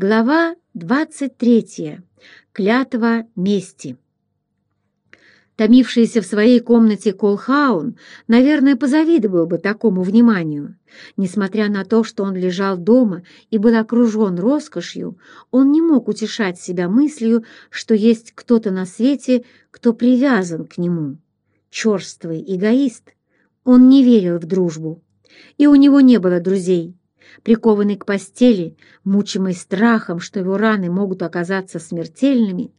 Глава 23. Клятва мести. Томившийся в своей комнате Колхаун, наверное, позавидовал бы такому вниманию. Несмотря на то, что он лежал дома и был окружен роскошью, он не мог утешать себя мыслью, что есть кто-то на свете, кто привязан к нему. Черствый эгоист. Он не верил в дружбу. И у него не было друзей. Прикованный к постели, мучимый страхом, что его раны могут оказаться смертельными,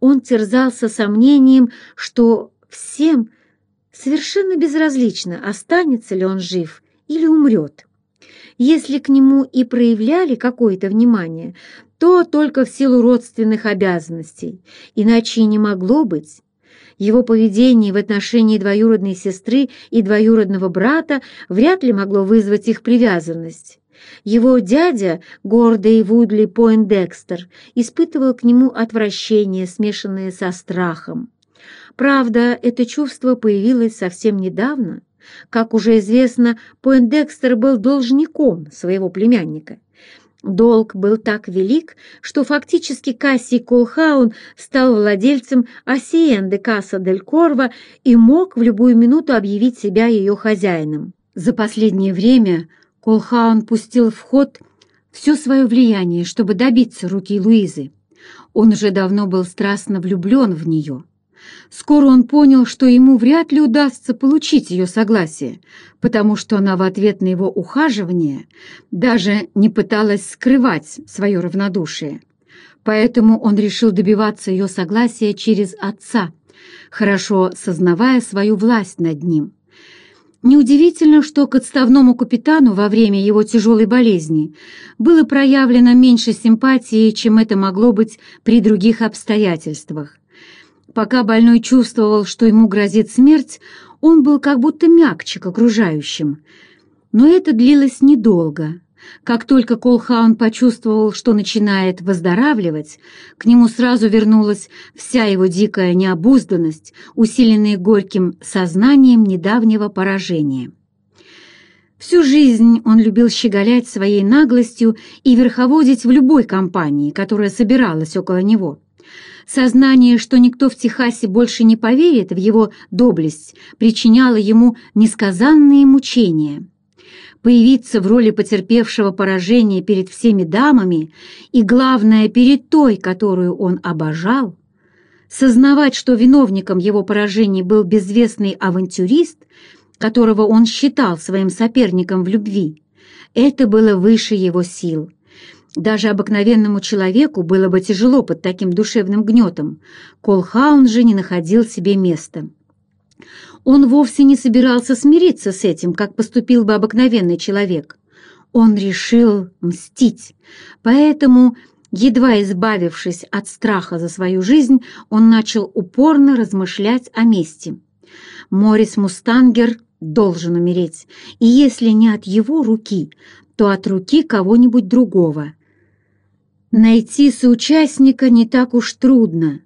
он терзался сомнением, что всем совершенно безразлично, останется ли он жив или умрет. Если к нему и проявляли какое-то внимание, то только в силу родственных обязанностей, иначе и не могло быть. Его поведение в отношении двоюродной сестры и двоюродного брата вряд ли могло вызвать их привязанность. Его дядя, гордый Вудли Пойндекстер, испытывал к нему отвращение, смешанное со страхом. Правда, это чувство появилось совсем недавно. Как уже известно, Пойндекстер был должником своего племянника. Долг был так велик, что фактически Кассий Колхаун стал владельцем Асиен де Касса дель Корво и мог в любую минуту объявить себя ее хозяином. За последнее время Колхаун пустил в ход все свое влияние, чтобы добиться руки Луизы. Он уже давно был страстно влюблен в нее. Скоро он понял, что ему вряд ли удастся получить ее согласие, потому что она в ответ на его ухаживание даже не пыталась скрывать свое равнодушие. Поэтому он решил добиваться ее согласия через отца, хорошо сознавая свою власть над ним. Неудивительно, что к отставному капитану во время его тяжелой болезни было проявлено меньше симпатии, чем это могло быть при других обстоятельствах. Пока больной чувствовал, что ему грозит смерть, он был как будто мягче к окружающим. Но это длилось недолго. Как только Колхаун почувствовал, что начинает выздоравливать, к нему сразу вернулась вся его дикая необузданность, усиленная горьким сознанием недавнего поражения. Всю жизнь он любил щеголять своей наглостью и верховодить в любой компании, которая собиралась около него. Сознание, что никто в Техасе больше не поверит в его доблесть, причиняло ему несказанные мучения появиться в роли потерпевшего поражение перед всеми дамами и, главное, перед той, которую он обожал, сознавать, что виновником его поражения был безвестный авантюрист, которого он считал своим соперником в любви, это было выше его сил. Даже обыкновенному человеку было бы тяжело под таким душевным гнетом. Колхаун же не находил себе места. Он вовсе не собирался смириться с этим, как поступил бы обыкновенный человек. Он решил мстить, поэтому, едва избавившись от страха за свою жизнь, он начал упорно размышлять о мести. Морис Мустангер должен умереть, и если не от его руки, то от руки кого-нибудь другого. Найти соучастника не так уж трудно.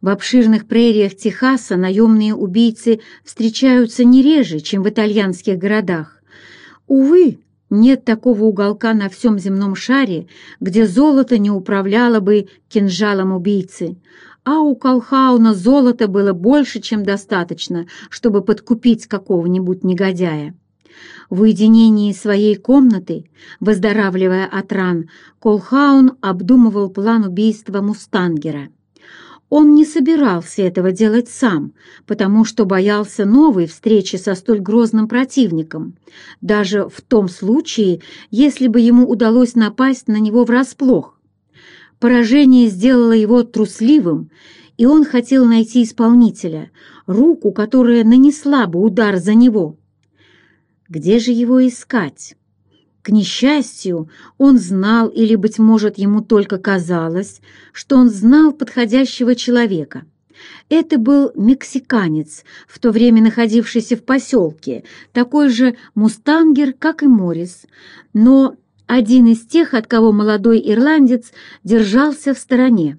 В обширных прериях Техаса наемные убийцы встречаются не реже, чем в итальянских городах. Увы, нет такого уголка на всем земном шаре, где золото не управляло бы кинжалом убийцы, а у Колхауна золота было больше, чем достаточно, чтобы подкупить какого-нибудь негодяя. В уединении своей комнаты, выздоравливая от ран, Колхаун обдумывал план убийства Мустангера. Он не собирался этого делать сам, потому что боялся новой встречи со столь грозным противником, даже в том случае, если бы ему удалось напасть на него врасплох. Поражение сделало его трусливым, и он хотел найти исполнителя, руку, которая нанесла бы удар за него. Где же его искать? К несчастью, он знал, или, быть может, ему только казалось, что он знал подходящего человека. Это был мексиканец, в то время находившийся в поселке, такой же мустангер, как и Моррис, но один из тех, от кого молодой ирландец держался в стороне.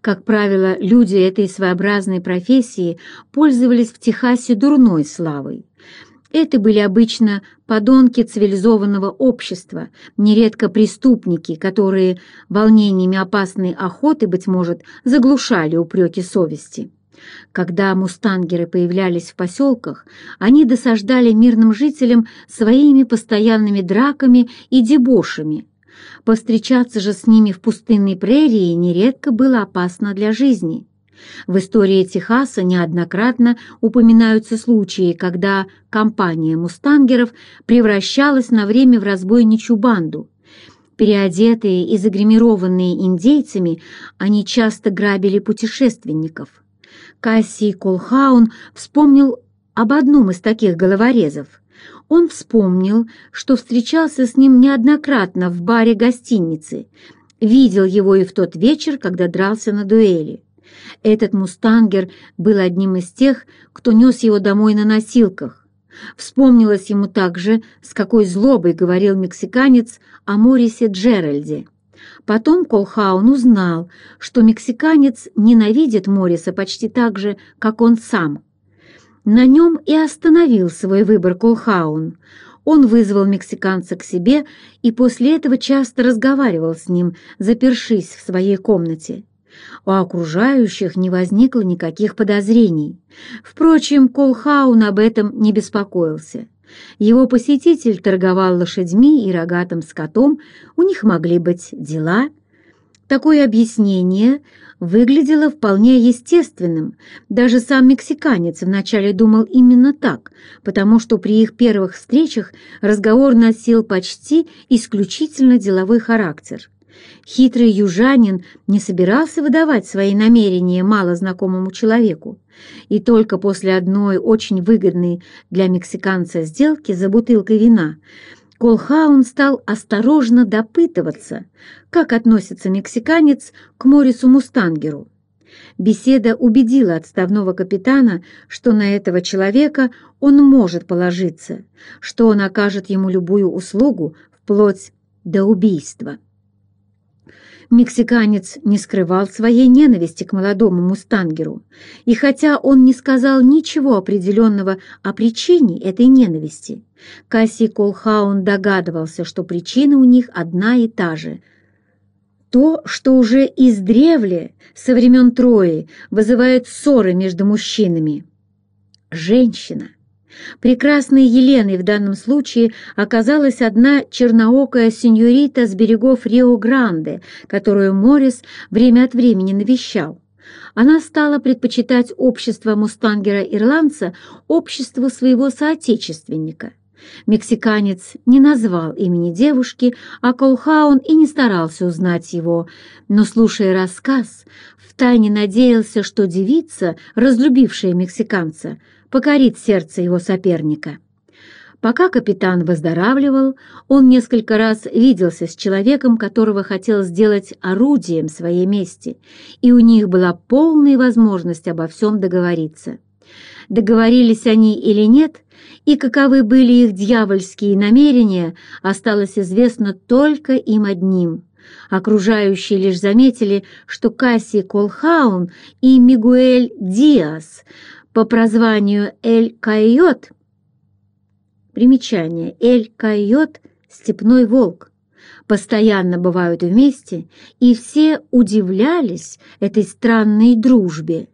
Как правило, люди этой своеобразной профессии пользовались в Техасе дурной славой. Это были обычно подонки цивилизованного общества, нередко преступники, которые волнениями опасной охоты, быть может, заглушали упреки совести. Когда мустангеры появлялись в поселках, они досаждали мирным жителям своими постоянными драками и дебошами. Повстречаться же с ними в пустынной прерии нередко было опасно для жизни. В истории Техаса неоднократно упоминаются случаи, когда компания мустангеров превращалась на время в разбойничью банду. Переодетые и загримированные индейцами, они часто грабили путешественников. Кассий Колхаун вспомнил об одном из таких головорезов. Он вспомнил, что встречался с ним неоднократно в баре гостиницы, видел его и в тот вечер, когда дрался на дуэли. Этот мустангер был одним из тех, кто нес его домой на носилках. Вспомнилось ему также, с какой злобой говорил мексиканец о Морисе Джеральде. Потом Колхаун узнал, что мексиканец ненавидит Мориса почти так же, как он сам. На нем и остановил свой выбор Колхаун. Он вызвал мексиканца к себе и после этого часто разговаривал с ним, запершись в своей комнате. У окружающих не возникло никаких подозрений. Впрочем, Колхаун об этом не беспокоился. Его посетитель торговал лошадьми и рогатым скотом, у них могли быть дела. Такое объяснение выглядело вполне естественным. Даже сам мексиканец вначале думал именно так, потому что при их первых встречах разговор носил почти исключительно деловой характер. Хитрый южанин не собирался выдавать свои намерения малознакомому человеку, и только после одной очень выгодной для мексиканца сделки за бутылкой вина Колхаун стал осторожно допытываться, как относится мексиканец к Морису Мустангеру. Беседа убедила отставного капитана, что на этого человека он может положиться, что он окажет ему любую услугу вплоть до убийства. Мексиканец не скрывал своей ненависти к молодому мустангеру, и хотя он не сказал ничего определенного о причине этой ненависти, Касси Колхаун догадывался, что причина у них одна и та же. То, что уже издревле, со времен Трои, вызывает ссоры между мужчинами. Женщина — Прекрасной Еленой в данном случае оказалась одна черноокая сеньорита с берегов Рио-Гранде, которую Моррис время от времени навещал. Она стала предпочитать общество мустангера-ирландца обществу своего соотечественника. Мексиканец не назвал имени девушки, а Колхаун и не старался узнать его, но, слушая рассказ, втайне надеялся, что девица, разлюбившая мексиканца, покорит сердце его соперника. Пока капитан выздоравливал, он несколько раз виделся с человеком, которого хотел сделать орудием своей мести, и у них была полная возможность обо всем договориться. Договорились они или нет, и каковы были их дьявольские намерения, осталось известно только им одним. Окружающие лишь заметили, что Касси Колхаун и Мигуэль Диас – по прозванию Эль-Койот. Примечание. Эль-Койот – степной волк. Постоянно бывают вместе, и все удивлялись этой странной дружбе.